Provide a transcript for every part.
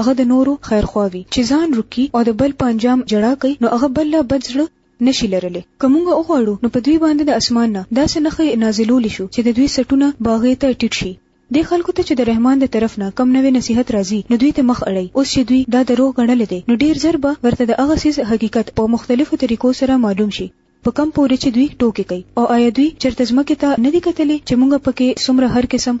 هغه د نورو خیرخوا وي چې ځان رکي او د بل په انجام جړا کوي نو هغه بل لا بد زړه نشي لرلی که موږ وغواړو نو په دوی باندې د اسمان نه داسې نښې نازلولی شو چې د دوی سټونه باغې ته ټیټ شي دې خلکو ته چې د رحمان د طرف نه کم نوې نصیحت راځي نو دوی ته مخ اړي اوس چې دوی دا دروغ ګڼل دي نو ډیر زر به ورته د هغه سیز حقیقت په مختلفو طریقو سره معلوم شي په کم پورې چې دوی ټوکې کوي او آیا دوی چرته ځمکې ته نه دي کتلې چې موږ پکې څومره هر قسم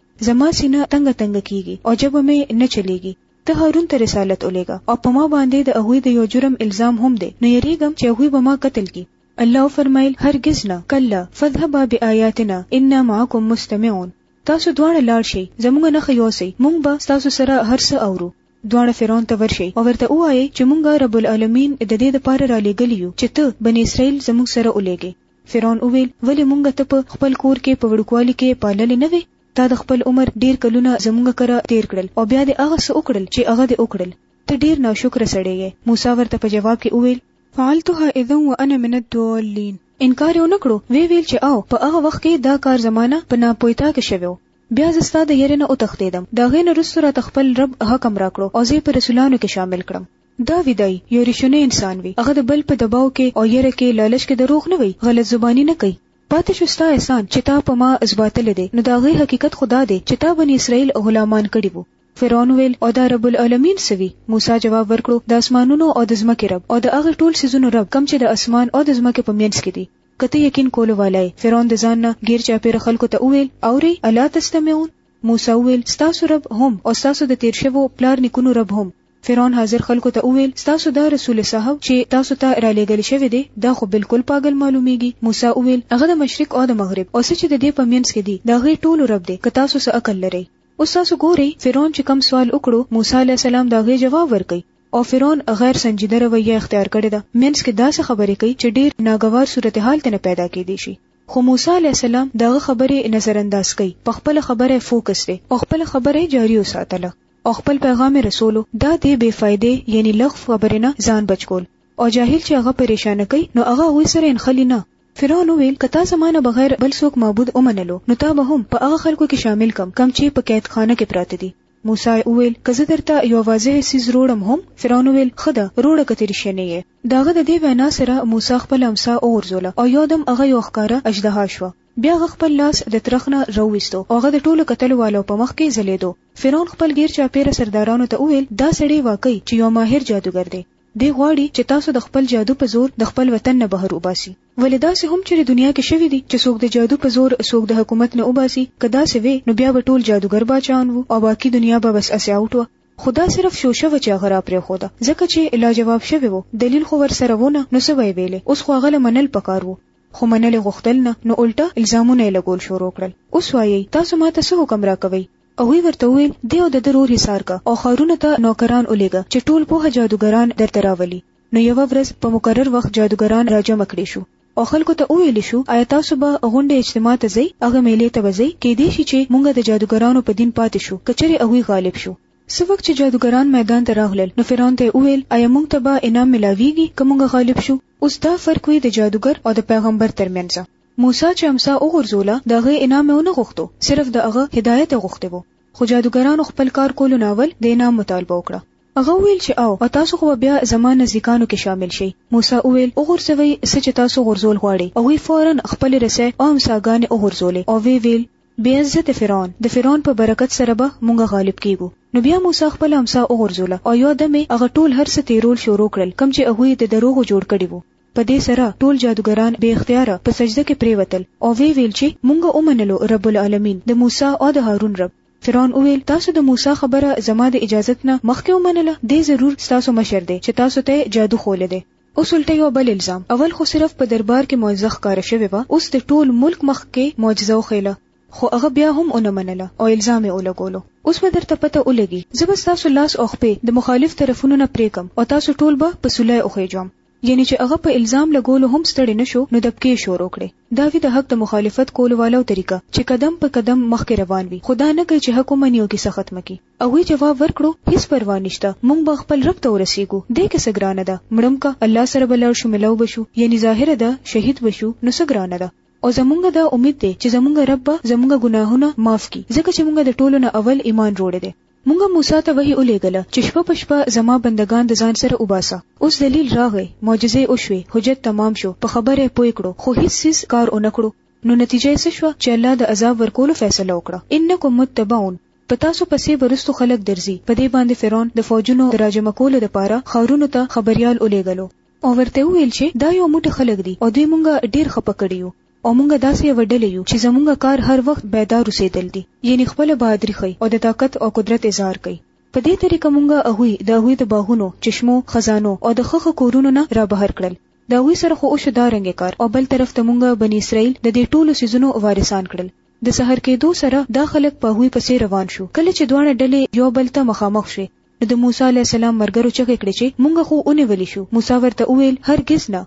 زما سینه تنګه تنګه کیږي او جبه مې نه چلیږي ته هارون ته رسالت الیګا او په ما باندې د هغوی د یو جرم الزام هم دی نو یریګم چې هغوی به ما قتل کی الله فرمایل هرگز نه کلا فذهبا بیااتنا انا معکم مستمعون تاسو دواړه لاړ شئ زموږ نه خیوسئ موږ به تاسو سره هر څه اورو دواړه فرعون ته ورشي او ورته وایي چې مونږه رب العالمین د دې لپاره را لېګلی یو چې ته بنی اسرائیل زموږ سره ولېږي فرعون وویل، ولې مونږ ته په خپل کور کې په وړوکوالي کې پاللې نه وې؟ تا د خپل عمر ډېر کلونه زمونږ کره تېر کړل او بیا دې هغه څه وکړل چې هغه دې وکړل. ته ډېر ناشکره سړی یې. موسی ورته په جواب کې وویل. فعلتها اذا وانا من الضالین. انکار یې ونه کړو، ویې ویل چې او، په هغه وخت کې دا کار زما نه په ناپوهیتا کې شوی و. بیا زه ستا د یرې نه وتښتېدم. د هغې نه وروسته راته خپل رب حکم راکړو او زه یې په رسولانو کې شامل کړم. دا ویدای یو ریشونی انسان وی هغه د بل په دباو کې او یره کې لالچ کې دروغ نه وی غلط زبانی نه کوي پاتې شو ستا احسان چې تا په ما ازباتلی دی نو د هغې حقیقت خو دا دی چې تا بنی اسرائیل غلامان کړي وو فرعون وویل او دا رب العالمین څه وي موسی جواب ورکړو د اسمانونو او د ځمکې رب او د هغه ټول سيزونو رب کم چې د اسمان او د ځمکې په منځ کې دي کته یقین کولو والای فرعون د ځان نه غیر چا پیر خلکو ته وویل اوري الا تستمعون موسی وویل ستاسو رب هم او ستاسو د تیر شوو پلار نکونو رب هم فرعون حاضر خلکو ته وویل، ستاسو دا رسول صاحب چې تاسو ته رالېږل شوی دی، دا خو بالکل پاګل معلومېږي. موسی وویل، هغه د مشرق او د مغرب او څه چې د دې په مینځ کې دي، د هغې ټولو رب دی، که تاسو څه عقل لرئ. اوس تاسو ګورئ، فرعون چې کوم سوال وکړو، موسی علیه السلام د هغې جواب ورکوي او فرعون غیر سنجیده رویه اختیار کړې ده، مینځ کې داسې خبرې کوي چې ډېر ناګوار صورتحال ترنه پیدا کېدی شي. خو موسی علیه السلام د هغه خبرې نظرانداز کوي، په خپله خبره یې فوکس دی او خپله خبره یې جاري وساتله. او خپل پیغام رسولو دا دې بې فائدې یعنی لغو خبرې نه ځان بچ کول او جاهل چې هغه پریشان کوي نو هغه هغوی سره انخلی نه فرعون وویل که تا زما نه بغیر بل څوک معبود ومنلو نو تا به هم په هغه خلکو کې شامل کم کم چې په قید خانه کې پراته دي موسی وویل که زه درته یو واضح سیز روړم هم فرعون وویل خدا روړه کته رښنه یې داغه د دې وینا سره موسی خپل امسا اورزوله او یو دم هغه یو ښکارا اجدها شو بیا هغه خپل لاس د ترخ نه راوویستو او هغه د ټولو کتلو والو په مخ کې ځلېدو. فرعون خپل ګېر چاپېره سردارانو ته وویل، دا سړی واقعي چې یو ماهر جادوګر دی. دی غواړي چې تاسو د خپل جادو په زور د خپل وطن نه بهر وباسي. ولې داسې هم چېرې دنیا کې شوي دي چې څوک د جادو په زور څوک د حکومت نه وباسي؟ که داسې وې نو بیا به ټول جادوګر باچاان وو او باقي دنیا به بس هسې اوټ وه. خو دا صرف شوشه وه چې هغه راپرېښوده ځکه چې لاجواب شوی و، دلیل خو ورسره و نه نو څه به یې ویلې. اوس خو هغه له منل پکار وو. خو منل یې غوښتل نه، نو الټه الزامونه یې لګول شروع کړل. اوس وایئ، تاسو ما ته څه حکم راکوئ؟ هغوی ورته وویل، دی او د ده رور حصار که او ښارونو ته نوکران ولېږه چې ټول پوه جادوګران درته راولي. نو یوه ورځ په مقرر وخت جادوګران راجمع کړې شو او خلکو ته وویل شو، ایا تاسو به غونډې اجتماع ته ځئ، هغه مېلې ته به ځئ، کېدای شي چې مونږ د جادوګرانو په دین پاتې شو، که چېرې هغوی غالب شو. څه وخت چې جادوګران میدان ته راغلل نو فرعون ته وویل ایا موږ ته به انعام ملاویږي که موږ غالب شو اوس دا فرق وي د جادوګر او د پیغمبر ترمنځ موسی چې امسا وغورځوله د هغې انعام یې ونه غوښتو صرف د هغه هدایت یې غوښتی وو خو جادوګرانو خپل کار کولو نه اول د انعام مطالبه وکړه هغه وویل چې او او تاسو خو بیا زما نزدیکانو کې شامل شئ موسی وویل وغورځوئ څه چې تاسو غورځول غواړئ هغوی فورا خپلې رسۍ او امساګانې وغورځولې او ویې ویل بې عزته فرعون، د فرعون په برکت سره به مونږ غالب کېږو. نو بیا موسی خپله امسا وغورځوله او یو دم یې هغه ټول هر څه تېرول شروع کړل کوم چې هغوی یې د دروغو جوړ کړي وو. په دې سره ټول جادوګران بې اختیاره په سجده کې پرېوتل او ویې ویل چې مونږ ومنلو رب العالمین، د موسی او د هارون رب. فرعون وویل، تاسو د موسی خبره زما د اجازت نه مخکې ومنله؟ دی ضرور ستاسو مشر دی چې تاسو ته یې جادو ښوولی دی. اوس الټه یو بل الزام اول خو صرف په دربار کې معجزه ښکاره شوې وه اوس د ټول ملک مخ کې معجزه وښیله خو هغه بیا هم ونه منله او الزام یې ولګولو اوس به درته پته ولګي زه به ستاسو لاس او خپې د مخالف طرفونو نه پرې کم او تاسو ټول به په سولای وخېجوم یعنی چې هغه په الزام لګولو هم ستړی نشو نو دبکې شروع کړي دا وی د حق د مخالفت کولو والو طریقه چې قدم په قدم مخکې روان وي خدا نه کوي چې حق ومني او کیسه ختمه کړي هغوی جواب ورکړو، هیڅ پروا نشته، موږ به خپل رب ته ورسیږو، دې کې څه ګرانه ده، مړم که، الله سره به لاړ شو، ملو به شو، یعنی ظاهره ده، شهید به شو، نو څه ګرانه ده. او زمونږ دا امید دی چې زمونږ رب به زمونږ ګناهونه معاف کړي، ځکه چې مونږ د ټولو نه اول ایمان روړی دی. مونږ موسی ته وحی ولیږله چې شپه په شپه زما بندګان د ځان سره وباسه. اوس دلیل راغی، معجزې وشوې، حجت تمام شو، په خبره یې پوه کړو، خو هیڅ څیز کار ونه کړو، نو نتیجه یې څه شوه چې الله د عذاب ورکولو فیصله وکړه، انکم متبعون. په تاسو پسې وروسته خلک درځي. په دې باندې فرعون د فوجونو د راجمع کولو لپاره ښارونو ته خبریال ولېږلو. او ورته یې وویل چې دا یو موټی خلک دي او دوی مونږ ډېر خپه کړي یو. او مونږ داسې یوه ډله یو چې زمونږ کار هر وخت بیدار اوسېدل دي. یعنې خپله بهادري ښيي او د طاقت او قدرت اظهار کوي. په دې طریقه مونږ هغوی د هغوی د باغونو، چشمو، خزانو او د ښه ښه کورونو نه را بهر کړل. د هغوی سره خو وشو دا رنګه کار او بل طرف ته مونږ بني اسراییل د دې ټولو څیزونو وارثان کړل. د سهار کېدو سره دا خلک په هغوی پسې روان شو، کله چې دواړه ډلې یو بل ته مخامخ شوې، نو د موسی علیه السلام مرګرو چغې کړې چې مونږ خو ونیول شو، موسی ورته وویل، هرګز نه،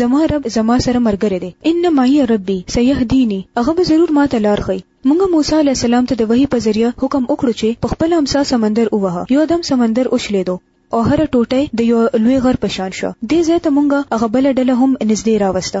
زما رب زما سره مرګری دی، ان معی ربی سیهدینی، هغه به ضرور ماته لار ښیي، مونږ موسی علیه السلام ته د وحی په ذریعه حکم وکړو چې په خپله امسا سمندر ووهه، یو دم سمندر وشلېدو او هره ټوټه یې د یو لوی غر په شان شوه، دې ځای ته مونږ هغه بله ډله هم نږدې راوسته،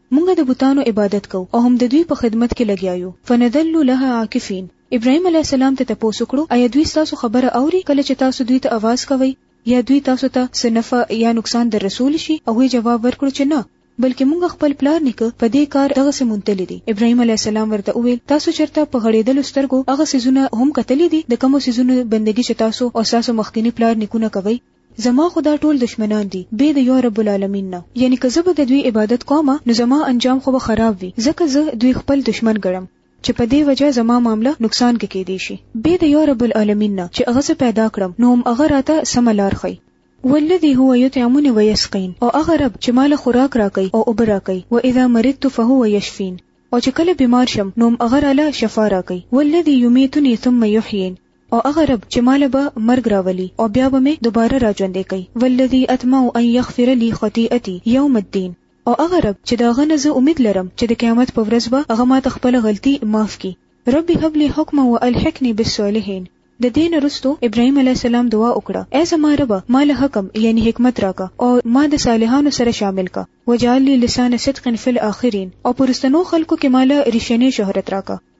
مونږ د بتانو عبادت کوو او هم د دوی په خدمت کې لګیا یو، فنظل لها عاکفین، ابراهیم علیه السلام ته تپوس وکړو، آیا دوی ستاسو خبره اوري کله چې تاسو دوی ته اواز کوئ یا دوی تاسو ته څه نفع یا نقصان در رسولی شي؟ هغوی جواب ورکړو چې نه، بلکې مونږ خپل پلار نیکه په دې کار دغسې موندلی دی، ابراهیم علیه السلام ورته وویل، تاسو چرته په غړیدلو سترګو هغه څیزونه هم کتلي دي د کومو څیزونو بندګي چې تاسو او ستاسو مخکیني پلار نیکونه کوئ؟ زما خو دا ټول دشمنان دي بې د یو رب العالمین نه یعنی که زه به د دوی عبادت کوم نو زما انجام خو به خراب وي ځکه زه دوی خپل دشمن ګڼم چې په دې وجه زما معامله نقصان کې کېدی شي بې د یو رب العالمین نه چې هغه زه پیدا کړم نو هم هغه راته سمه لار ښي والذي هو يطعمني ويسقين او هغه رب چې مال خوراک راکړي او اوبه راکړي و اذا مرضت فهو يشفين او چې کله بیمار شم نو هغه راله شفا راکړي والذي يميتني ثم يحيين او هغه رب چې ماله به مرګ راولي او بیا به مې دوباره راژوندی کوي والذي اطمع ان يغفر لي خطيئتي يوم الدين او هغه رب چې د هغه نه زه امید لرم چې د قیامت په ورځ به هغه ماته خپله غلطي معاف کړي رب هب لي حکما والحقني بالصالحين د دې نه وروسته ابراهیم علیه السلام دعا وکړه ای زما رب ما له حکم یعنی حکمت راکه او ما د صالحانو سره شامل کا وجعل لي لسان صدق فی الاخرین او پرستنو خلکو کې مال رښنې شهرت راکه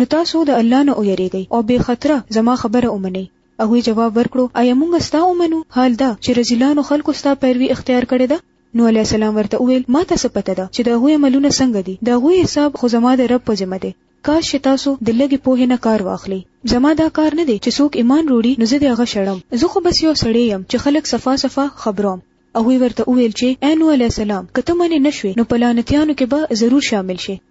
نو تاسو د الله نه ویریږئ او بې خطره زما خبره ومنئ. هغوی جواب ورکړو، ایا موږ ستا ومنو حال دا چې رذیلانو خلکو ستا پیروي اختیار کړې ده؟ نوح علیه السلام ورته وویل، ما ته څه پته ده چې د هغوی عملونه څنګه دي، د هغوی حساب خو زما د رب په ذمه دی، کاش چې تاسو د لږې پوهې نه کار واخلئ. زما دا کار نه دی چې څوک ایمان روړي نو زه دې هغه شړم، زه خو بس یو سړی یم چې خلک صفا صفا خبروم. هغوی ورته وویل چې، ای نوح علیه السلام! که ته منې نه شوې نو په لعنتیانو کې به ضرور شامل شې.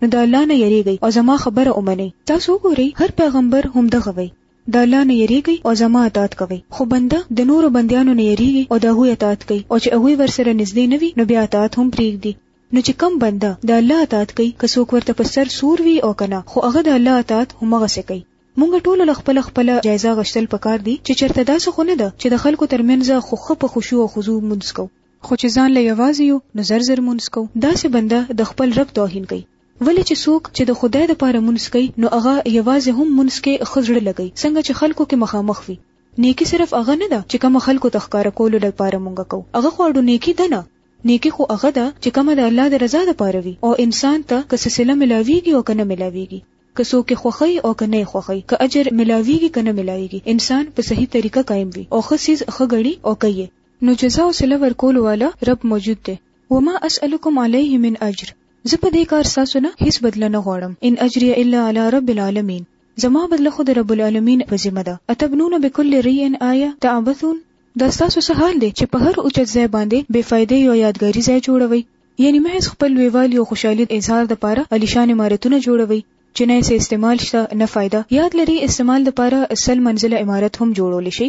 نو د الله نه یریږئ او زما خبره ومنئ. تاسو وګورئ هر پیغمبر همدغه وایي، د الله نه یریږئ او زما اطاعت کوئ. خو بنده د نورو بندیانو نه یریږي او د هغوی اطاعت کوي او چې هغوی ورسره نږدې نه وي نو بیا اطاعت هم پریږدي. نو چې کوم بنده د الله اطاعت کوي که څوک ورته په سر سور وي او که نه خو هغه د الله اطاعت همغسې کوي. مونږ ټولو له خپله خپله جایزه غشتل پکار دي چې چرته داسې خو نه ده چې د خلکو ترمنځ خو ښه په خشوع او خضوع مونځ کوو. خو چې ځان له یوازې یو نو زر زر مونځ کو داسې بنده د خپل رب توهین کوي ولې چې څوک چې د خدای د پاره مونځ کوي نو هغه یوازې هم مونځ کې ښه زړه لګوي څنګه چې خلکو کې مخامخ وي نیکی صرف هغه نه ده چې کومه خلکو ته ښکاره کولو له پاره مونږ کو هغه خو اړو نیکی ده نه نیکی خو هغه ده چې کومه د الله د رضا د پاره وي او انسان ته که څه سله ملاویږي او کنه ملاویږي که څوک خوخی او کنه خوخی که اجر ملاویږي کنه ملاویږي انسان په صحیح طریقه قائم وي او خصیز خغړی او کوي نو جزا او صله ورکولو والا رب موجود دی وما اسألکم علیه من اجر زه په دې کار ستاسو نه هیڅ بدله نه غواړم ان اجری الا علی رب العالمین زما بدله خو د رب العالمین په ذمه ده اتبنون بكل ريء آیا تعبثون دا ستاسو څه حال دی چې په هر اوچت ځای باندې بے فائدې یو یادګاری ځای جوړوي یعنی محض خپل ویوال یو خوشحالي اظهار د پاره علیشان عمارتونه جوړوي چې نه یې استعمال شته نه فائدہ یاد لري استعمال د پاره اصل منزله عمارت هم جوړول شي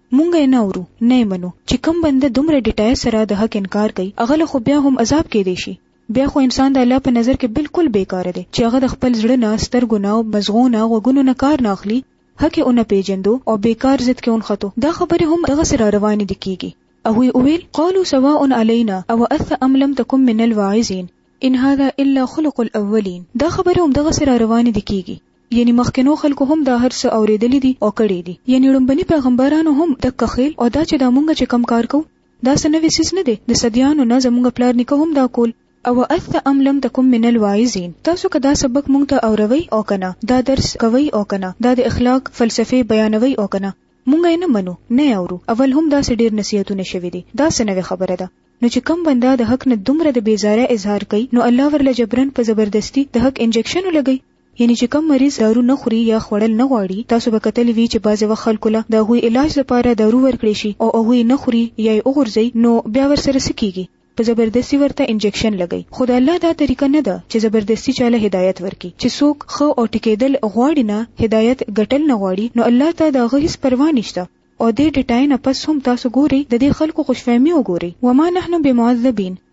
مونږ یې نه اورو نه یې منو چې کم بنده دومره ډیټای سره د حق انکار کوي هغه له خو بیا هم عذاب کې دی شي بیا خو انسان د الله په نظر کې بالکل بیکار دی چې هغه د خپل زړه نه سترګو نه او مزغو نه غوګونو نه کار نه اخلي حق یې اونه پیجندو او بیکار ضد کې اون خطو دا خبره هم دغه سره روان دي کیږي او وی اویل قالو سواء علینا او اث ام لم تکم من الواعظین ان هذا الا خلق الاولین دا خبره هم دغه سره روان دي کیږي یعنی مخکنو خلکو هم دا هر څه اوریدلی دی او کړی دی یعنی ړومبنی پیغمبرانو هم دک خیل او دا چه دا مونږ چه کم کار کوو دا څه نوی سیز نه دی د صدیانو نه زمونږ پلار نیکه هم دا کول اوعث ام لم تکم من الواعظین تاسو که دا سبق مونږ ته اوروی او کنه دا درس کوی او کنه دا د اخلاق فلسفه بیانوی او کنه مونږ یې نه منو نه اورو اول هم دا سډیر نصیحتونه شوی دی دا څه نوی خبره ده نو چې کم بنده د حق نه دومره د بیزاره اظهار کوي نو الله ورله جبرن په زبردستی د حق انجکشن لګي یعنی چې کوم مریض دارو نه خوري یا خوړل نه غواړي، تاسو به کتلي وي چې بعضې وخت خلکو له د هغوی علاج لپاره دارو ورکړې شي او هغوی یې نه خوري یا یې وغورځوي نو بیا ورسره څه کیږي؟ په زبردستي ورته انجکشن لګوي خو د الله دا طریقه نه ده چې زبردستي چاله هدایت ورکړي، چې څوک ښه او ټیکیدل غواړي نه هدایت ګټل نه غواړي نو الله ته د هغه هیڅ پروا نشته او دې ډیټای نه پس هم تاسو ګورئ ددې خلکو خوشفهمي وګورئ، وما نحن بمعذبین.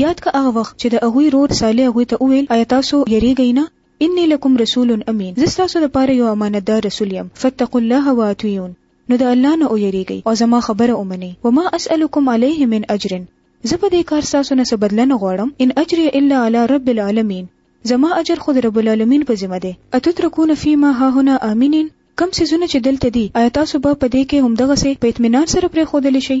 یاد که هغه وخت چې د هغوی رور صالح هغوی ته وویل، ایا تاسو یریږئ نه؟ انی لکم رسول امین، زه ستاسو لپاره یو امانتدار رسول یم، فاتقوا الله واطیعون، نو د الله نه ویریږئ او زما خبره ومنئ، وما اسألکم علیه من اجر، زه په دې کار ستاسو نه څه بدله نه غواړم، ان اجریه الا علی رب العالمین، زما اجر خو د رب العالمین په ذمه دی، اتترکون فیما هاهنا آمنین، کوم څیزونه چې دلته دي، ایا تاسو به په دې کې همدغسې په اطمینان سره پرېښودل شئ؟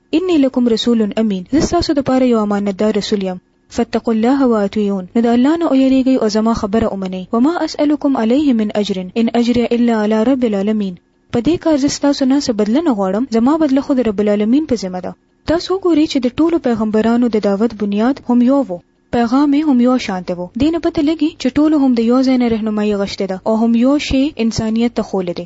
انی لکم رسول امین زه ستاسو دپاره یو امانتدار رسول یم فاتقوا الله واطیعون نو د الله نه ویریږئ او زما خبره ومنئ وما اسألکم علیه من اجر ان اجریه الا علی رب العالمین په دې کار زه ستاسو نه څه بدله نه غواړم زما بدله خو د رب العالمین په ذمه ده تاسو وګورئ چې د ټولو پیغمبرانو د دعوت بنیاد هم یو وو پیغام یې هم یو شانته وو دینه پته لګي چې ټولو هم د یو ځای نه رهنمایي غشته ده او هم یو شی انسانیت ته خول دي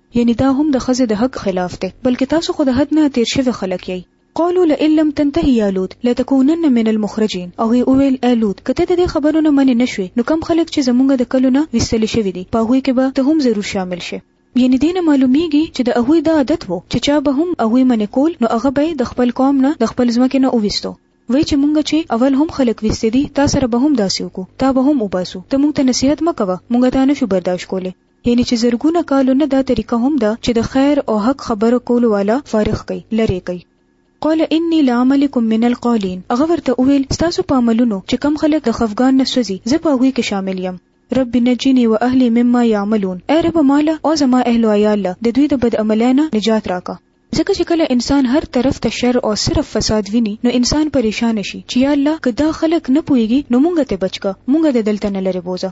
یعنی دا هم د ښځې د حق خلاف دی بلکې تاسو خو د حد نه تیر شوي خلک یئ. قالوا لئن لم تنتهی یا لوط لتکونن من المخرجین هغوی وویل ای لوط که ته د دې خبرو نه منې نه شوې نو کوم خلک چې زمونږ د کلو نه ویستل شوي دي په هغوی کې به ته هم ضرور شامل شې. یعنی دې نه معلومیږي چې د هغوی دا عادت وو چې چا به هم هغوی منع کول نو هغه به یې د خپل قوم نه د خپل ځمکې نه وویستو ویل چې مونږ چې اول هم خلک ویستي دي تا سره به هم داسې وکړو تا به هم وباسو ته مونږ ته نصیحت مه کوه مونږ تا نه شو برداشت کولی. یعنی چې زرګونه کالو نه دا طریقه هم ده چې د خیر او حق خبرو کولو والا فارغ کوي لری کوي قال انی لا عملکم من القالین هغه ورته وویل ستاسو په عملونو چې کم خلک د خفګان نه سوځي زه په هغوی کې شامل یم رب نجنی و اهلی مما یعملون ای رب مالا او زما اهل او عیال د دوی د بد عملانه نجات راکا ځکه چې کله انسان هر طرف ته شر او صرف فساد ویني نو انسان پریشان شي چې یا الله که دا خلک نه پويږي نو مونږ ته بچکا مونږ د دلته نه لري بوزه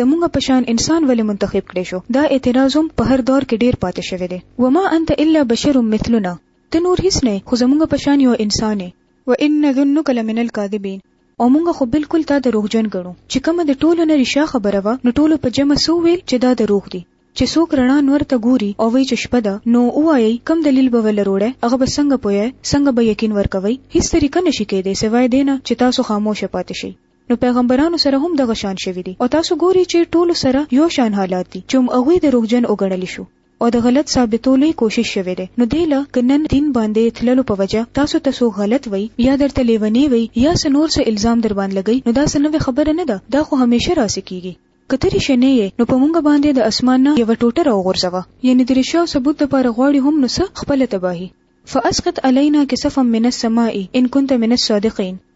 زمونږ په شان انسان ولې منتخب کړې شو دا اعتراض هم په هر دور کې ډېر پاتې شوې دې وما انت الا بشر مثلنا ته نور هیڅ نه خو زمونږ په شان یو انسان یې و ان نظنک لمن الکاذبین او مونږ خو بالکل تا دروغجن ګڼو چې کومه د ټولو نه ریشا خبره وه نو ټولو په جمع سو ویل چې دا دروغ دي چې څوک رڼا نور ته ګوري او وی چې شپه ده نو وایي کم دلیل به ولروړی هغه به څنګه پوهه څنګه به یقین ورکوي هیڅ طریقه نشي کېدی سوای دینه چې تاسو خاموشه پاتې شئ نو پیغمبرانو سره هم دغه شان شوی دی او تاسو ګوري چې ټولو سره یو شان حالات دي چې هم هغوی دروغجن وګڼل شو او د غلط ثابتولو یې کوشش شوی دی نو دی له که نن دین باندې تللو په وجه تاسو ته څوک غلط وایي یا درته لیونی وایي یا څه نور څه الزام درباندې لګوي نو دا څه نوې خبره نه ده دا خو همیشه راسې کیږي که ته رښنې یې نو په مونږ باندې د اسمان نه یوه ټوټه راوغورځوه یعنې د رښیا او ثبوت دپاره غواړي هم نو څه خپله تباهي فاسقط علینا کسفا من السماء ان كنت من الصادقین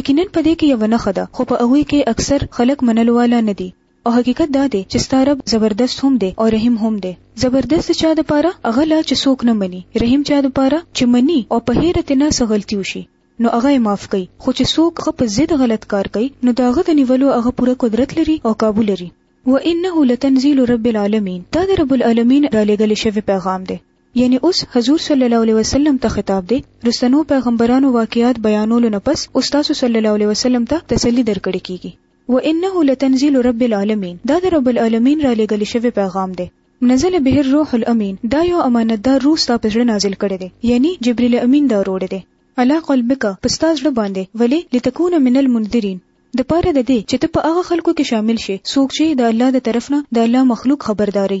یقیناً په دې کې یوه نښه ده، خو په هغوی کې اکثر خلک منلو والا نه دي. او حقیقت دا دی چې ستا رب زبردست هم دی او رحیم هم دی. زبردست چا دپاره؟ هغه لا چې څوک نه مني. رحیم چا دپاره؟ چې مني او په هېره تېنه څه غلطي وشي نو هغه یې معاف کوي، خو چې څوک هغه په ضد غلط کار کوي نو د هغه د نیولو هغه پوره قدرت لري او قابو لري. وانه لتنزیل رب العالمین، دا د رب العالمین رالېږلې شوې پیغام دی. یعنی اوس حضور صلی الله علیه وسلم ته خطاب دی رستنو پیغمبرانو واقعات بیانولو نه پس اوس تاسو صلی الله علیه وسلم ته تسلی درکړی کیږي و انه لتنزیل رب العالمین دا د رب العالمین را لګل شوی پیغام دی نزل به الروح الامین دا یو امانتدار روح ستا په زړه نازل کړی دی یعنی جبرئیل امین دا روړ دی علا قلبک پستا زړه باندې ولی لتكون من المنذرین د پاره د دې چې ته په هغه خلکو کې شامل شې څوک چې د الله د طرف نه د الله مخلوق خبرداري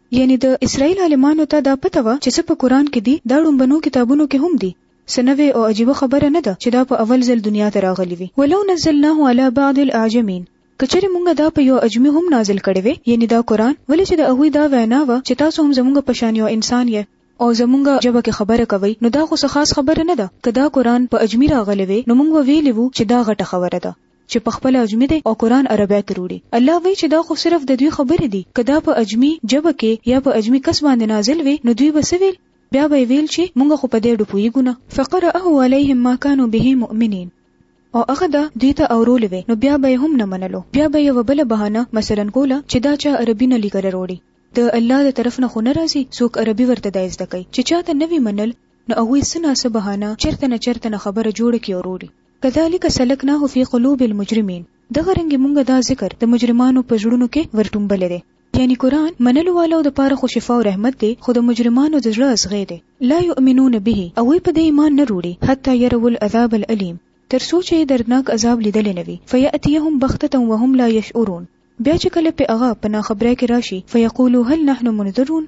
یعنی د اسراییل عالمانو ته دا پته وه چې څه په قرآن کې دي، دا ړومبنو کتابونو کې هم دي، څه نوې او عجیبه خبره نه ده چې دا په اول ځل دنیا ته راغلي وي، ولو نزلناه علی بعض الاعجمین، که چېرې مونږ دا په یو عجمي هم نازل کړی وی، یعنی دا قرآن، ولې چې د هغوی دا وینا وه چې تاسو هم زمونږ په شان یو انسان یئ، او زمونږ ژبه کې خبره کوئ، نو دا خو څه خاص خبره نه ده، که دا قرآن په عجمي راغلی وی، نو مونږ به ویلي وو چې دا غټه خبره ده، چې په خپله عجمي دی او قرآن عربی ته روړي الله وایي چې دا خو صرف د دوی خبرې دي که دا په عجمي ژبه کې یا په عجمي کس باندې نازل وی نو دوی به څه ویل بیا به یې ویل چې مونږ خو په دې ډو پوهیږو نه فقرأه علیهم ما کانو به مؤمنین او هغه دا دوی ته اورول وي نو بیا به هم نه منلو بیا به یو بل بهانه مثلا کوله چې دا چا عربي نه لیکل وروړي د الله د طرف نه خو نه راځي څوک عربي ورته دایز دکې چې چاته نوی منل نو هغوی څه نا څه بهانه چرته نه چرته نه خبره جوړه کی او روړي کذالک سلکناه فی قلوب المجرمین دغه رنګ مونږ دا ذکر د مجرمانو په زړونو کې ورټومبل دی یعنی قرآن منلو والو د پاره خو شفا او رحمت دی خو د مجرمانو د زړه ازغې دی لا یؤمنون به او په دې ایمان نه روړي حتی يروا العذاب الالم تر څو چې دردناک عذاب لیدل نه وي فیاتیهم بختتا وهم لا یشعرون بیا چې کله په هغه په ناخبره کې راشي فیقولو هل نحن منذرون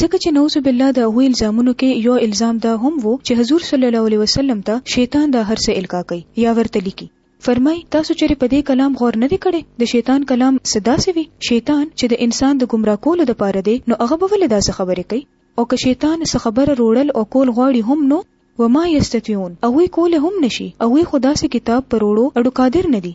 ځکه چې نعوذ بالله د هغوی الزامونو کې يو الزام دا هم وو چې حضور صلی الله عليه وسلم ته شيطان دا هر څه القا کوي يا ورته ليکي. فرمايي، تاسو چېرې په دې کلام غور نه دی کړی؟ د شيطان کلام څه داسې وي؟ شيطان چې د انسان د ګمراه کولو دپاره دی نو هغه به ولې داسې خبرې کوي؟ او که شيطان څه خبره روړل او کول غواړي هم نو وما يستطيعون هغوی کولی هم نه شي، هغوی خو داسې کتاب په روړو اډو قادر نه دي.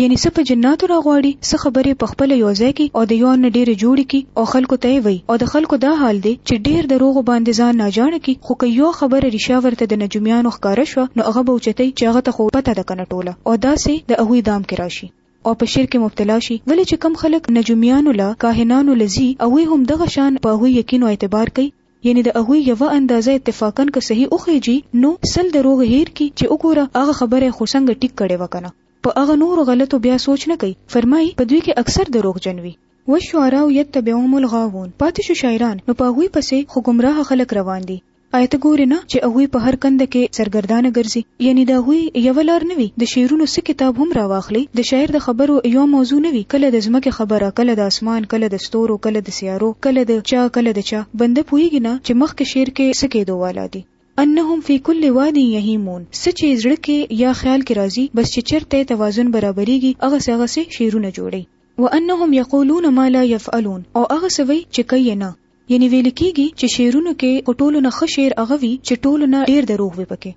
یعنی څه په جناتو راغواړي څه خبرې په خپل یو ځای کې او د یو نه ډېر جوړي کی او خلکو ته وي او د خلکو دا حال دی چې ډېر دروغو باندې ځان ناجاڼ کی خو که یو خبره ریشا ورته د نجومیانو ښکاره شوه نو هغه به اوچتي چې هغه ته خو پته ده کنه ټوله او داسې د هغوی دام کې راشي او په شرک کې مبتلا شي ولې چې کم خلک نجومیانو له کاهنانو لزی هغوی هم دغه شان په هغوی یقین او اعتبار کوي یعنی د هغوی یوه اندازه اتفاقا که صحیح وخیږي نو سل دروغ هیر کی چې وګوره هغه خبره خو څنګه ټیک کړې وکنه په هغه نورو غلطو بیا سوچ نه کوي، فرمايي، په دوی کې اکثر دروغجن وي. والشعراء یتبعهم الغاوون، پاتې شو شاعران، نو په هغوی پسې خو ګمراه خلک روان دي. ایا ته ګورې نه چې هغوی په هر کنده کې سرګردانه ګرځي؟ یعنې د هغوی یوه لار نه وي، د شعرونو څه کتاب هم راواخلئ، د شاعر د خبرو یوه موضوع نه وي، کله د ځمکې خبره، کله د اسمان، کله د ستورو، کله د سیارو، کله د چا، کله د چا، بنده پوهېږي نه چې مخکې شعر کې څه کېدو والا دي. انهم فی کل واد یهیمون څه چې زړه کې یا خیال کې راځي بس چې چرته توازن برابریږي هغسې هغسې شعرونه جوړي وانهم یقولون ما لا یفعلون او هغه څه وایي چې کوي یې نه یعنی ویل کیږي چې شعرونو کې خو ټولو نه ښه شعر هغه وي چې ټولو نه ډیر دروغ وي پکې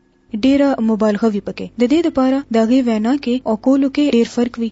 ډیره مبالغه وي پکې د دې لپاره د هغې وینا کې او کولو کې ډیر فرق وي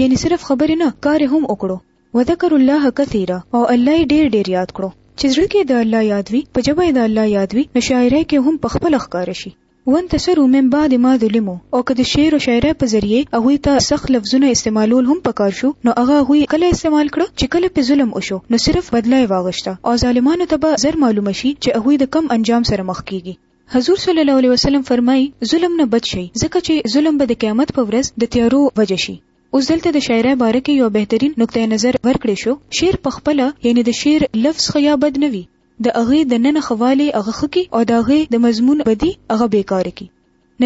یعنی صرف خبرې نه کار یې هم وکړو، وذکروا الله کثیرا او الله یې ډېر ډېر یاد کړو، چې زړه کې یې د الله یاد وي، په ژبه یې د الله یاد وي، نو شاعرۍ کې هم په خپله ښکاره شي. وانتصروا من بعد ما ظلموا او که د شعر او شاعرۍ په ذریعې هغوی ته سخت لفظونه استعمالول هم پکار شو، نو هغه هغوی کله استعمال کړه، چې کله پرې ظلم وشو، نو صرف بدله یې واغشته او ظالمانو ته به زر معلومه شي، چې هغوی د کوم انجام سره مخ کېږي. حضور صلی الله علیه وسلم فرمایي، ظلم نه بچ شئ، ځکه چې ظلم به د قیامت په ورځ د تیارو وجه شي. اوس دلته د شاعرۍ باره کې یوه بهترین نقطه نظر ورکړی شو، شعر په خپله یعنې د شعر لفظ ښه یا بد نه وي، د هغې د ننه ښه والی هغه ښه کړي او د هغې د مضمون بدي هغه بې کاره کړي.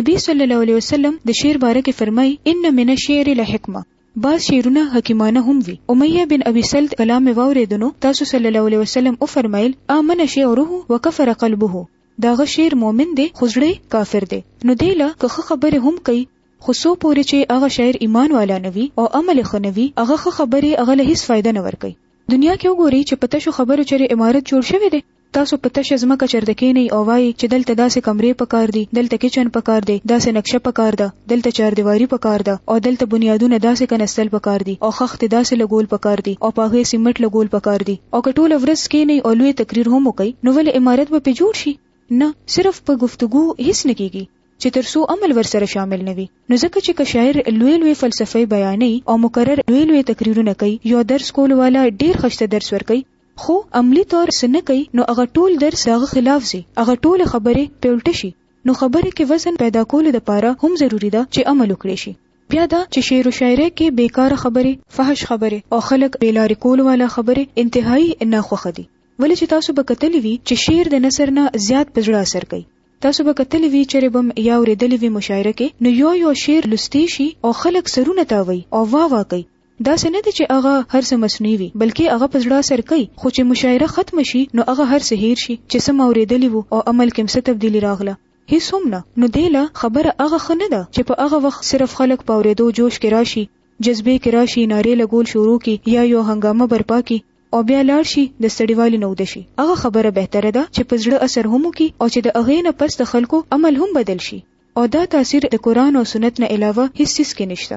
نبي صلی الله علیه وسلم د شعر باره کې فرمایي، ان من الشعر لحکمة، بعض شعرونه حکیمانه هم وي. امیة بن ابي سلط کلام مې واورېدونو تاسو صلی الله علیه وسلم وفرمایل، آمن شعره وکفر قلبه، دا غه شعر مومن دی خو زړه کافر دی نو دی له که خه خبره هم کوي خو سو پورې چې هغه شاعر ایمان والا نه وي او عمل خه نه وي هغه خه خبره هغه له هیڅ فائده نه ورکوي دنیا کې وګورئ چې په تشو خبرو چرې امارت جوړ شوی دی تاسو په تشه ځمکه چرته کینئ او وایي چې دلته داسې کمرې پکار دي دلته کچن پکار دی داسې نقشه پکار ده دلته چاردیواري پکار ده او دلته بنیادونه داسې کنستل پکار دي او خښتې داسې لګول پکار دي او په هغې سیمټ لګول پکار دي او که ټوله ورځ کینئ او لوی تقریر هم وکړئ نو ولې عمارت به پرې جوړ شي؟ نه، صرف په ګفتګو هیڅ نه کیږي چې تر څو عمل ورسره شامل نه وي نو ځکه چې که شاعر لوې لوې فلسفې بیانوي او مکرر لوې لوې تقریرونه کوي یو درس کولو والا ډیر خښته درس ورکوي خو عملي طور څه نه کوي نو هغه ټول درس د هغه خلاف ځي هغه ټولې خبرې پرې الټه شي نو خبرې کې وزن پیدا کولو دپاره هم ضروري ده چې عمل وکړې شي. بیا دا چې شعر و شاعرۍ کې بې کاره خبرې، فحش خبرې او خلک بې لارې کولو والا خبرې انتهايي نا خوښه دي. ولې چې تاسو به کتلي وي چې شعر د نثر نه زیات په زړه اثر کوي. تاسو به کتلي وي چرې به هم یا اورېدلي وي مشاعره کې نو یو یو شعر لوستې شي او خلک سرونه تاووي او وا وا کوي. داسې نه ده چې هغه هر څه مصنوعي وي، بلکې هغه په زړه اثر کوي، خو چې مشاعره ختمه شي، نو هغه هر څه هېر شي چې څه مو اورېدلي وو او عمل کې هم څه تبدیلي راغله؟ هېڅ هم نه. نو دې له خبره هغه ښه نه ده چې په هغه وخت صرف خلک په اورېدو جوش کې راشي، جذبې کې راشي، نارې لګول شروع کړي یا یوه هنګامه برپا کړي او بیا لاړ شي، د ستړیوالي نه اوده شي. هغه خبره بهتره ده چې په زړه اثر هم وکړي او چې د هغې نه پس د خلکو عمل هم بدل شي او دا تاثیر د قرآن او سنت نه علاوه هېڅ څیز کې نشته.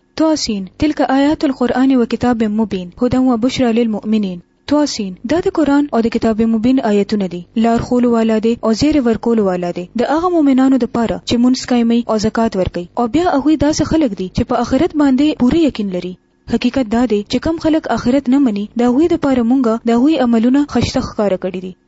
طاسين تلک آيات القرآن وکتاب مبين هدی وبشری للمؤمنين طاسين دا د قرآن او د کتاب مبين آيتونه دي لار ښولو والا دی او زيری ورکولو والا دی د هغه مؤمنانو د پاره چې مونځ قايموي او زکات ورکوي او بيا هغوی داسې خلک دي چې په آخرت باندې پوره يقين لري حقيقت دا دی چې کوم خلک آخرت نه مني د هغوی د پاره مونږ د هغوی عملونه خشته ښکاره کړي دي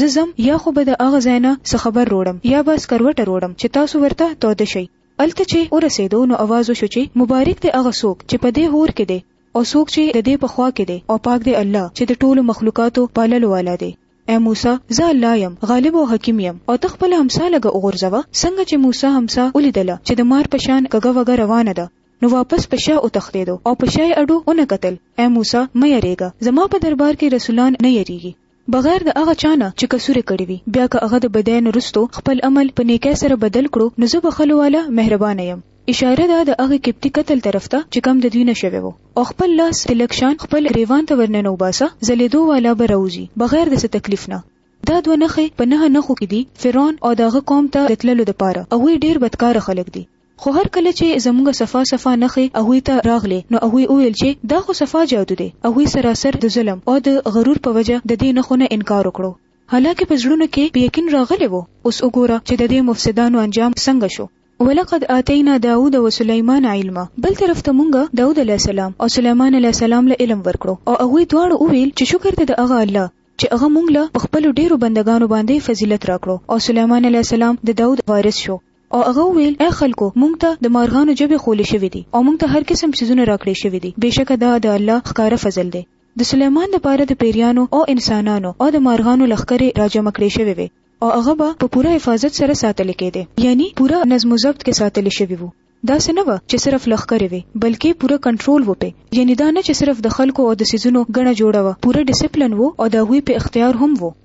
زه ځم یا خو به د هغه ځای نه څه خبر روړم یا به سکروټه روړم چې تاسو ورته توده شئ. هلته چې ورسېدو نو اواز وشو چې مبارک دی هغه څوک چې په دې حور کې دی او څوک چې د دې په خوا کې دی او پاک دی الله چې د ټولو مخلوقاتو پاللو والا دی. ای موسی! زه الله یم غالب او حکیم یم او ته خپله همسا لږه وغورځوه. څنګه چې موسی همسا ولیدله چې د مار په شان کږه وږه روانه ده نو واپس په شا وتښتېدو او په شا یې اډو ونه کتل. ای موسی! مه یرېږه، زما په دربار کې رسولان نه یرېږي. بغیر د هغه چا نه چې قصور کړی وي، بیا که هغه د بدۍ نه وروسته خپل عمل په نیکۍ سره بدل کړو نو زه بخښلو واله، مهربانه، یم. اشاره ده د هغه قبطي قتل طرف ته چې کوم د دوی نه شوی وو. او خپل لاس تلک شان خپل ګریوان ته ورننه وباسه، ځلېدو والا به راوځي، بغیر د څه تکلیف نه. دا دوه نښې په نهه نښو کې دي، فرعون او د هغه قوم ته د تللو دپاره، هغوی ډېر بدکاره خلک دي. خو هر کله چې زموږ صفا صفا نښې هغوی ته راغلې نو هغوی وویل چې دا خو صفا جادو دی، هغوی سراسر د ظلم او د غرور په وجه د دې نښو نه انکار وکړو حالانکه په زړونو کې په یقین راغلې وو، اوس وګوره چې د دې مفسدانو انجام څنګه شو. ولقد آتینا داود وسلیمان علما، بل طرف ته موږ داود علیه السلام او سلیمان علیه السلام له علم ورکړو او هغوی دواړو وویل چې شکر دی د هغه الله چې هغه موږ له په خپلو ډېرو بندګانو باندې فضیلت راکړو او سلیمان علیه السلام د داود وارث شو. او هغه وویل، ای خلکو! موږ ته د مارغانو ژبې ښولې شوې دي او موږ ته هر قسم څیزونه راکړې شوي دي، بېشکه دا د الله ښکاره فضل دی. د سلیمان لپاره د پېریانو او انسانانو او د مارغانو لښکرې را جمع کړې شوې وې او هغه به په پوره حفاظت سره ساتل کېدې، یعنی پوره نظم و ضبط کې ساتل شوي وو، داسې نه وه چې صرف لښکرې وې، بلکې پوره کنټرول و پرې، یعنی دا نه چې صرف د خلکو او د څیزونو ګڼه جوړه وه، پوره ډسپلن و او د هغوی پرې اختیار هم و.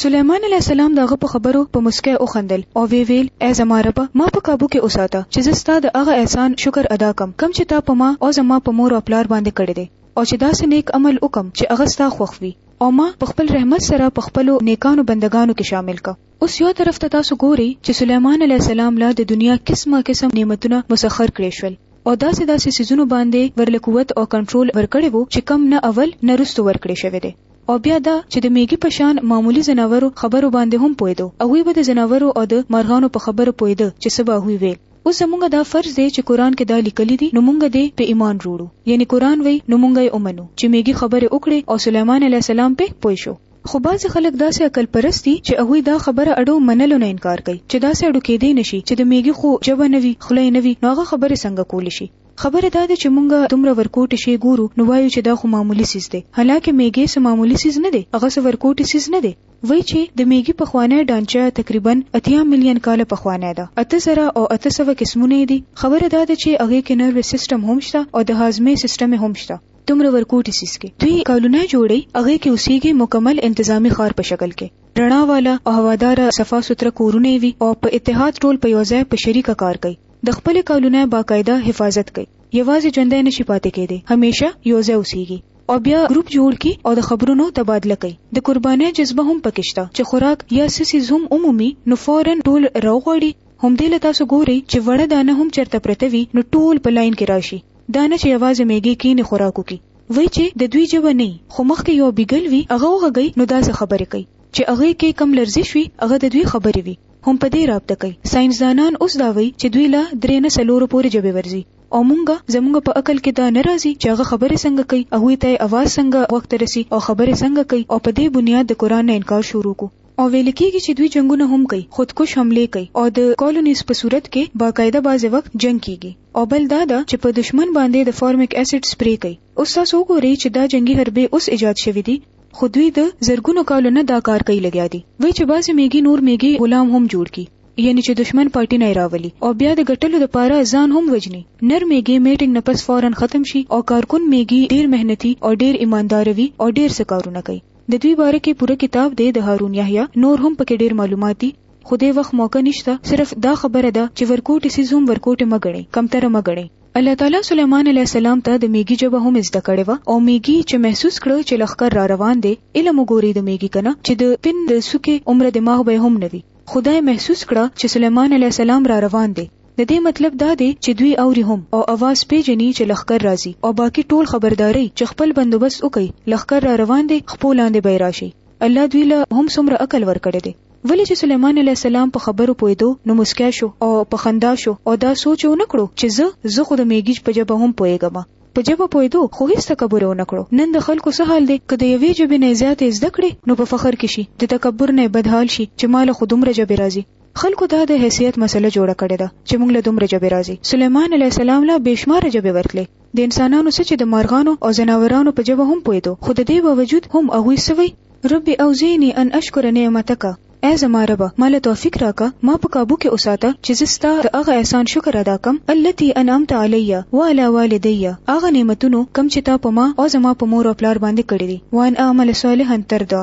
سلیمان علیه السلام د هغه په خبرو په موسکۍ وخندل او ویې ویل، ای زما ربه! ما په کابو کې وساته چې زه ستا د هغه احسان شکر ادا کړم کوم چې تا په ما او زما په مور او پلار باندې کړی دی او چې داسې نیک عمل وکړم چې هغه ستا خوښ وي او ما په خپل رحمت سره په خپلو نیکانو بندګانو کې شامل کړه. اوس یو طرف ته تاسو ګورئ چې سلیمان علیه السلام له د دنیا قسمه قسم نعمتونه مسخر کړی شول او داسې داسې څیزونو باندې ورله قوت او کنټرول ورکړی وو چې کوم نه اول نه وروسته ورکړی شوی دی. او بیا دا چې د مېږي په شان معمولي ځناورو خبرو باندې هم پوهېدو، هغوی به د ځناورو او د مارغانو په خبره پوهېده چې څه به هغوی ویل. اوس زمونږ دا فرض دی چې قرآن کې دا لیکلي دي نو مونږ دې پې ایمان روړو، یعنې قرآن وایي نو مونږ یې ومنو چې مېږي خبرې وکړې او سلیمان علیه السلام پې پوه شو. خو بعضې خلک داسې عقل پرست دي چې هغوی دا خبره اډو منلو نه انکار کوي چې داسې اډو کېدی نه شي چې د مېږي خو ژبه نه وي، خوله یې نه وي نو هغه خبرې څنګه کولی شي؟ خبره دا ده چې مونږ دومره ورکوټې شی ګورو نو وایو چې دا خو معمولي څیز دی حلاکه میږی څه معمولي څیز نه دی هغه څه ورکوټې څیز نه دی وایي چې د میږي پخوانی ډانچه تقریبا اتیا ملیون کاله پخوانی ده اته زره او اته سوه قسمونه یې دي خبره دا ده چې هغې کې نروې سیسټم هم شته او د هاضمې سیسټم هم شته دومره ورکوټي سیس کې دوی کالونه جوړي هغه کې اوسېږي مکمل انتظامی خار په شکل کې رڼا والا او هوادار صفا سوتره کورونه وي او په اتحاد ټول په یو ځای په شریکه کار کوي د خپلې کالونۍ باقاعده حفاظت کوي یوازې ژوندی نشي پاتې کېدی همیشه یو ځای اوسیږي او بیا ګروپ جوړ کړي او د خبرونو تبادله کوي د قربانۍ جذبه هم پکې شته چې خوراک یا څه څیز هم ومومي نو فورا ټول راوغواړي همدې له تاسو ګورئ چې وړه دانه هم چرته پرته وي نو ټول په لاین کې راشي دا نه چې یوازې میږی کینې خوراک وکړي وایي چې د دوی ژبه نه خو مخکې یو بیګل وي هغه وغږئ نو داسې خبرې کوي چې هغې کې کم لرزش وي هغه د دوی خبرې وي. هم په دې رابطه کوي ساينسدانان اوس دا وایي چې دوی لا درې نه څلورو پورې ژبې ورځي او مونږ زمونږ په عقل کې دا نه راځي چې هغه خبرې څنګه کوي هغوی ته اواز څنګه وخت رسي او خبرې څنګه کوي او په دې بنیاد د قرآن نه انکار شروع کو او ویل کېږي چې دوی جنګونه هم کوي خودکش حملې کوي او د کولونیز په صورت کې باقاعده بعضې وخت جنګ کېږي او بل دا ده چې په دشمن باندې د فارمیک اسید سپری کوي اوس تاسو وګورئ چې دا جنګي حربې اوس ایجاد شوې دي خو دوی د زرګونو کالو نه دا کار کوي لګیا دي وای چې بعضې میږي نور میږي غلام هم جوړ کی یعنی چې دشمن پارټي نه راولي او بیا د ګټلو د پاره ځان هم وجني نر میږي میټنګ نه پس فورا ختم شي او کارکون میږي ډیر محنتي او ډیر ایماندار وي او ډیر څه کارونه کوي د دوی باره کې پوره کتاب دی د هارون یحیی نور هم پکې ډیر معلومات دي خو دې وخت موقع نشته صرف دا خبره ده چې ورکوټي سیز هم ورکوټي مګړي کمتره مګړي الله تعالی سلیمان علیه السلام ته د میږي ژبه هم زده کړې وه او میږي چې محسوس کړ چې لښکر را روان دی علم وګوري د میږي کنه چې د پن د سوکې عمر دماغ به هم نوي خدای محسوس کړه چې سلیمان علیه السلام را روان دی د دې مطلب دا دی چې دوی اوري هم او اواز پیژني چې لخر راځي او باقی ټول خبرداري چې خپل بندوبست وکړي لخر را روان دي خپل لاندې به راشي الله دوی له هم څومره عقل ورکړي دي ولې چې سلیمان علیه السلام په خبرو پوهېدو نو موسکی شو او په خندا شو او دا سوچ یې ونه کړو چې زه زه خو د مېږیج په ژبه هم پوهېږم. په ژبه پوهېدو خو هېڅ تکبر یې ونه کړو. نن د خلکو څه حال دی؟ که د یوې ژبې نه یې زیاتې زده کړې نو په فخر کې شي، د تکبر نه یې بد حال شي چې ماله خو دومره ژبې راځي. خلکو دا د حیثیت مسله جوړه کړې ده چې موږ له دومره ژبې راځي. سلیمان علیه السلام له بې شماره ژبې ورتلې. د انسانانو څه چې د مارغانو او ځناورانو په ژبه هم پوهېدو خو د دې باوجود هم هغوی څه وایي رب اوزعنی ان اشکر نعمتک ای زما ربه ما له توفیق راکه ما په کابو کې وساته چې زه ستا د هغه احسان شکر ادا کم التي انعمت علی وعلى والدي هغه نعمتونو کم چې تا په ما او زما په مور او پلار باندې کړي دي وان اعمل صالحا ترضا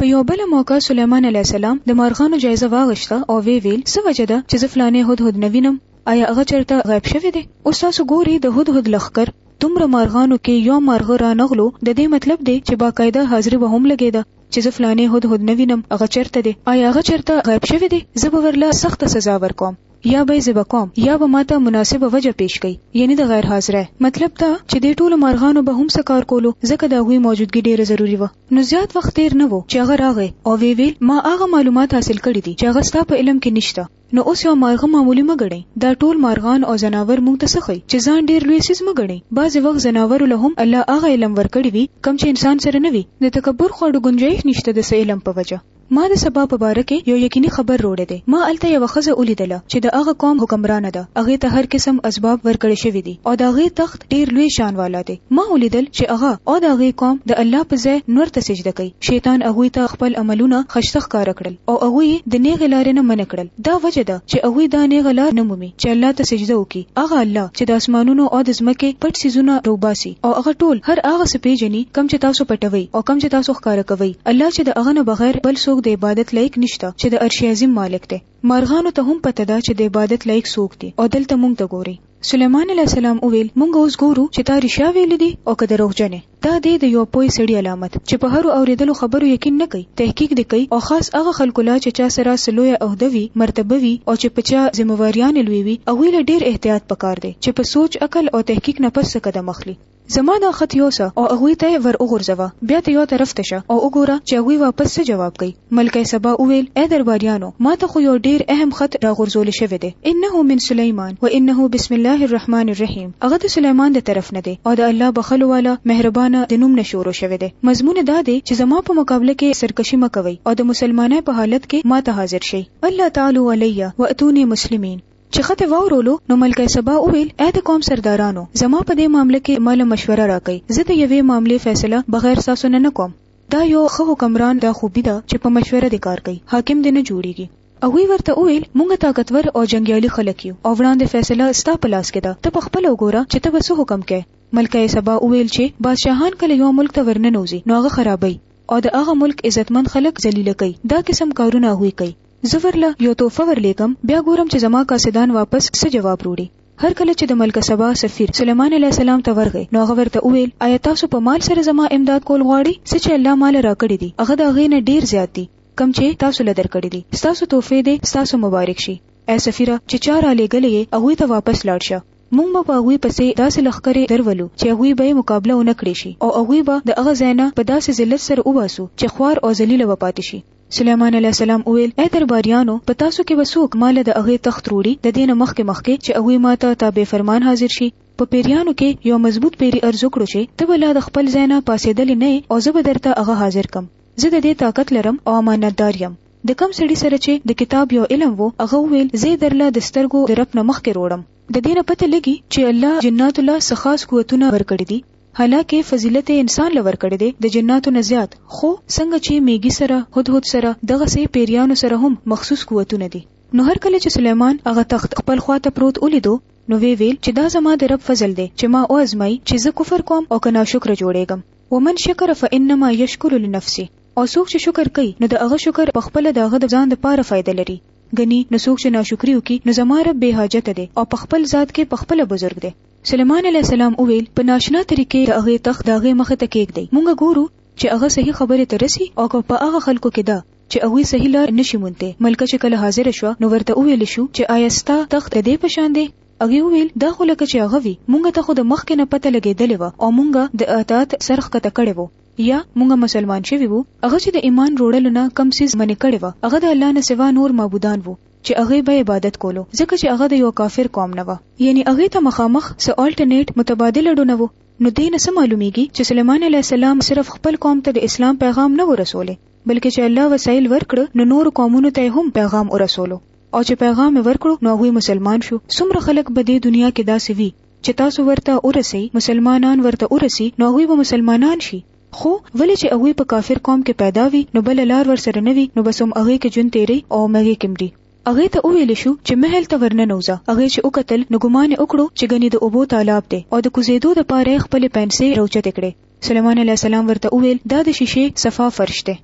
په یوه بله موقع سلیمان علیه السلام د مارغانو جایزه واغشته او وی ویل څه وجه ده چې زه فلانې هدهد نه وینم آیا هغه چرته غیب شوی دی اوس تاسو ګوري د هدهد لخر دومره مارغانو کې یو مارغه را نغلو د دې مطلب دی چې باقاعده حاضری به هم لګیده چې زه فلانې هدهد نه وینم هغه چرته دی آیا هغه چرته غیب شوی دی زه به ورله سخته سزا ورکوم یا به یې ذبح کوم یا به ماته مناسبه وجه پیش کړي یعنی د غیر حاضرۍ مطلب دا چې دې ټولو مارغانو به هم څه کار کولو ځکه د هغوی موجودګي ډیره ضروري وه نو زیات وخت تیر نه وو چې هغه راغی او ویې ویل ما هغه معلومات حاصل کړي دي چې هغه ستا په علم کې نشته نو اوس یو مارغه معمولي مه ګڼئ دا ټول مارغان او ځناور موږ ته څه ښیي چې ځان ډیر لوی څیز مه ګڼئ بعضې وخت ځناورو له هم الله هغه علم ورکړي وي کوم چې انسان سره نه وي د تکبر خو اډو ګنجایش نشته د څه علم په وجه ما د سبا په باره کې یو یقیني خبر روړی دی. ما هلته یوه ښځه ولیدله چې د هغه قوم حکمرانه ده، هغې ته هر قسم اسباب ورکړی شوي دي او د هغې تخت ډېر لوی شان والا دی. ما ولیدل چې هغه او د هغې قوم د الله په ځای نور ته سجده کوي. شیطان هغوی ته خپل عملونه خشته ښکاره کړل او هغوی یې د نېغې لارې نه منع کړل. دا وجه ده چې هغوی دا نېغه لار نه مومي. چې الله ته سجده وکړي، هغه الله چې د اسمانونو او د ځمکې پټ څیزونه راوباسي او هغه ټول هر هغه څه پېژني کوم چې تاسو پټوئ او کوم چې تاسو ښکاره کوئ، الله چې د هغه نه بغیر بل څوک د عبادت لایق نشته چې د عرش عظیم مالک دی. مارغانو ته هم پته ده چې د عبادت لایق څوک دي او دلته مونږ ته ګورئ. سلیمان علیه السلام وویل، مونږ اوس ګورو چې تا رښیا ویلي دي او که دروغجن یې. دا دی د یوه پوه سړي علامت چې په هرو اورېدلو خبرو یقین نه کوي، تحقیق دې کوي او خاص هغه خلکو له چې چا سره څه لویه عهده وي، مرتبه وي او چې په چا ذمه واریانې لوې وي، هغوی له ډېر احتیاط په کار دی چې په سوچ، عقل او تحقیق نه پس څه قدم اخلي. زما دا خط یوسه او هغوی ته یې ور وغورځوه، بیا ته یو طرف ته شه او وګوره چې هغوی واپس څه جواب کوي. ملکه سبا وویل اې درباریانو ما ته خو یو ډیر اهم خط راغورځول شوی دی انه من سلیمان و انه بسم الله الرحمن الرحیم هغه د سلیمان د طرف نه دی او د الله بخلو والا مهربانه د نوم نه شروع شوی دی مضمون دا دی چې زما په مقابله کې سرکشي مکوي او د مسلمانۍ په حالت کې ما ته حاضر شي الله تعالی علی و اتونی مسلمین چې خطه واورولو نو ملکه سبا وویل اې د قوم سردارانو زما په دې معاملې کې مال مشوره راکړئ زه د یوې معاملې فیصله بغیر تاسو نه نکوم دا یو ښه حکمران دا خوبي ده چې په مشوره دې کار کوي، حاکم دې نه جوړېږي. هغوی ورته وویل، موږ طاقتور او جنګیالي خلک یو او وړاندې فیصله ستا په لاس کې ده، ته پخپله وګوره چې ته به څه حکم کوې. ملکه سبا وویل چې بادشاهان کله یو ملک ته ورننوځي نو هغه خرابوي او د هغه ملک عزتمند خلک ذلیله کوي، دا قسم کارونه هغوی کوي. زه ورله یو تحفه ورلېږم، بیا ګورم چې زما قاصدان واپس څه جواب روړي. هر کله چې د ملک سبا سفیر سليمان عليه السلام ته ورغی نو هغه ورته وویل آیا تاسو په مال سره زما امداد کول غواړي څه چې الله مال راکړي دي هغه د هغې نه ډیر زیات دي کم چې تاسو له درکړي دي تاسو توفه دي تاسو مبارک شي اے سفیره چې چا را لېږلې هغه ته واپس لاړ شه مونږ به هغه پسې داسې لخرې درولو چې هغه به مقابله ونکړي شي او هغه به د هغه زینه په داسې ذلت سره وباسو چې خوار او ذلیل و پاتې شي سليمان عليه السلام وویل اے درباریانو په تاسو کې وسوک مال د هغه تخت وروړي د دینه مخکې مخکې چې هغه ماته تابع فرمان حاضر شي په پیریانو کې یو مضبوط پیری ارزو کړو چې ته بل د خپل ځای نه پاسېدل نه او زه به درته هغه حاضر کم زه د دې طاقت لرم او امانتدار یم د کم سړي سره چې د کتاب یو علم وو هغه ویل زه درله د سترګو د رب نه مخکې وروړم د دې نه پته لګي چې الله جنات الله سخاص قوتونه ورکړي دي حالکه فضیلت انسان لور کړی دی د جناتو نه زیات خو څنګه چې میګي سره هدهد سره دغه سه پیریانو سره هم مخصوص قوتونه دي نو هر کله چې سليمان هغه تخت خپل خواته پروت ولیدو نو وی ویل چې دا زما د رب فضل دی چې ما او ازمای چې زه کفر کوم او کنا شکر جوړېږم ومن شکر فانما یشکر لنفسه او څوک چې شکر کوي نو د هغه شکر په خپل دغه د ځان لپاره فائدہ لري ګني نو څوک چې ناشکري وکړي نو زما رب بې حاجته دی او په خپل ذات کې په خپله بزرګ دی. سلیمان علیه السلام وویل، په ناشنا طریقې د هغې تخت د هغې مخې ته کېږدئ، مونږ ګورو چې هغه صحیح خبرې ته رسي او که په هغه خلکو کې ده چې هغوی صحیح لار نه شي موندلی. ملکه چې کله حاضره شوه نو ورته وویل شو چې ایا ستا تخت د دې په شان دی؟ هغې وویل، دا خو لکه چې هغه وي، مونږ ته خو د مخکې نه پته لګېدلې وه او مونږ د اطاعت سر ښکته کړی وو. یا مونږ مسلمان شوي وو هغه چې د ایمان روړلو نه کم سیز منې کړې وه هغه د الله نه سوا نور معبودان وو چې هغې به عبادت کولو ځکه چې هغه د یو کافر قوم نه وه یعنی هغې ته مخامخ څه آلټرنیټ متبادل اډو نه وو نو دې نه څه معلومیږي چې سلیمان علیه السلام صرف خپل قوم ته د اسلام پیغام نه ورسولې بلکې چې الله وسایل ورکړ نو نور قومونو ته هم پیغام ورسولو او چې پیغام ورکړو نو هغه مسلمان شو څومره خلک به دې دنیا کې داسې وي چې تاسو ورته ورسئ، مسلمانان ورته ورسي، نو هغوی به مسلمانان شي. خو ولې چې هغوی په کافر قوم کې پیدا وي، نو بله لار ورسره نه وي، نو بس هم هغې کې ژوند تېروي او هم هغې کې مري. هغې ته وویل شو چې محل ته ورننوځه، هغې چې وکتل، نو ګمان یې وکړو چې ګنې د اوبو تالاب دی او د کوزېدو دپاره یې خپلې پینسې راوچتې کړې. سلیمان علیه السلام ورته وویل، دا د شیشې صفا فرش دی.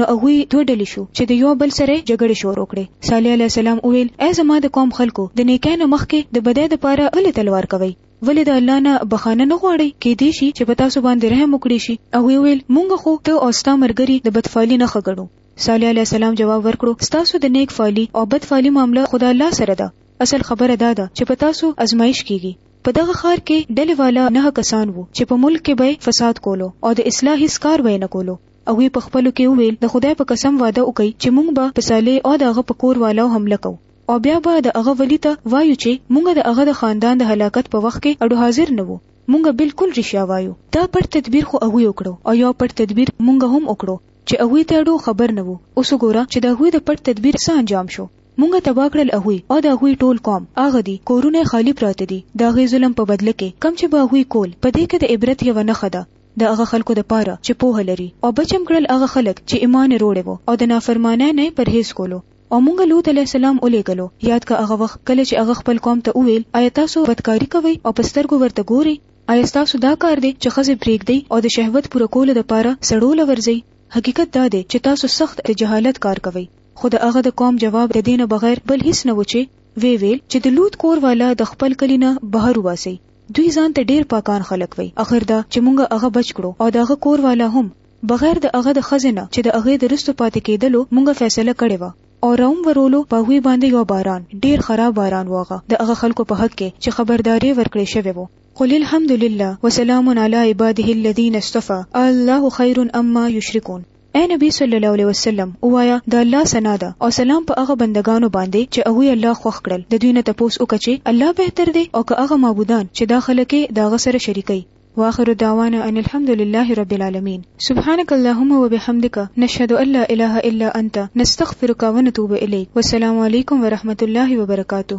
نو هغوی دوه ډلې شو چې د یو بل سره جګړې شروع کړې صالح علیه السلام وویل ای زما د قوم خلکو د نیکۍ نه مخکې د بدۍ دپاره ولې تلوار کوئ ولې د الله نه بخانه نه غواړئ کېدی شي چې په تاسو باندې رحم وکړي شي هغوی ویل مونږ خو ته او ستا مرګري د بدفعلي نښه ګڼو صالح علیه السلام جواب ورکړو ستاسو د نیک فعلي او بدفعلي معامله خدا الله سره ده اصل خبره دا ده چې په تاسو ازمایش کیږي په دغه ښار کې ډلې والا نه کسان وو چې په ملک کې به فساد کولو او د اصلاح هیڅ کار به نه کولو هغوی په خپلو کې وویل، د خدای په قسم وعده وکړئ چې مونږ به په صالح او د هغه په کور والو حمله کوو او بیا به د هغه ولي ته وایو چې مونږ د هغه د خاندان د هلاکت په وخت کې اډو حاضر نه وو، مونږ بالکل رښیا وایو. دا پټ تدبیر خو هغوی وکړو او یو پټ تدبیر مونږ هم وکړو چې هغوی ته اډو خبر نه وو، اوس وګوره چې د هغوی د پټ تدبیر څه انجام شو، مونږ تباه کړل هغوی او د هغوی ټول قوم، هغه دي کورونه یې خالي پراته دي د هغې ظلم په بدله کې کوم چې به هغوی کول، په دې کې د عبرت یوه نښه ده د هغه خلکو د پاره چې پوهه لري او بچم کړل هغه خلک چې ایمان یې روړی وو او د نافرمانۍ نه یې پرهیز کولو او مونږ لوط علیه السلام ولیږلو یاد که هغه وخت کله چې هغه خپل قوم ته وویل ایا تاسو بدکاري کوئ او په سترګو ورته ګورئ ایا ستاسو دا کار دی چې ښځې پریږدئ او د شهوت پوره کولو د پاره سړو له ورځئ حقیقت دا دی چې تاسو سخت د جهالت کار کوئ خو د هغه د قوم جواب د دې نه بغیر بل هیڅ نه وو چې ویې ویل چې د لوط کور والا د خپل کلي نه بهر وباسئ دوی ځان ته ډیر پاکان خلک وي اخر دا چې مونږ هغه بچ کړو او داغه کور والا هم بغیر د هغه د خزنه چې د هغه د رستو پاتې کېدلو مونږ فیصله کړې و او راوم ورولو په هوی باندې یو باران ډیر خراب باران وغه د هغه خلکو په حق کې چې خبرداري ورکړې شوی وو قل الحمد لله وسلام علی عباده الذين اصطفى الله خير اما يشركون اے نبی صلی الله علیه وسلم ووایه د الله ثنا ده او سلام په هغه بندګانو باندې چې هغوی الله خوښ کړل د دوی نه تپوس وکړه چې الله بهتر دی او که هغه معبودان چې دا خلک یې د هغه سره شریکوي واخر دعوانا ان الحمد لله رب العالمين سبحانك اللهم وبحمدك نشهد ان لا اله الا انت نستغفرك ونتوب اليك والسلام عليكم ورحمه الله وبركاته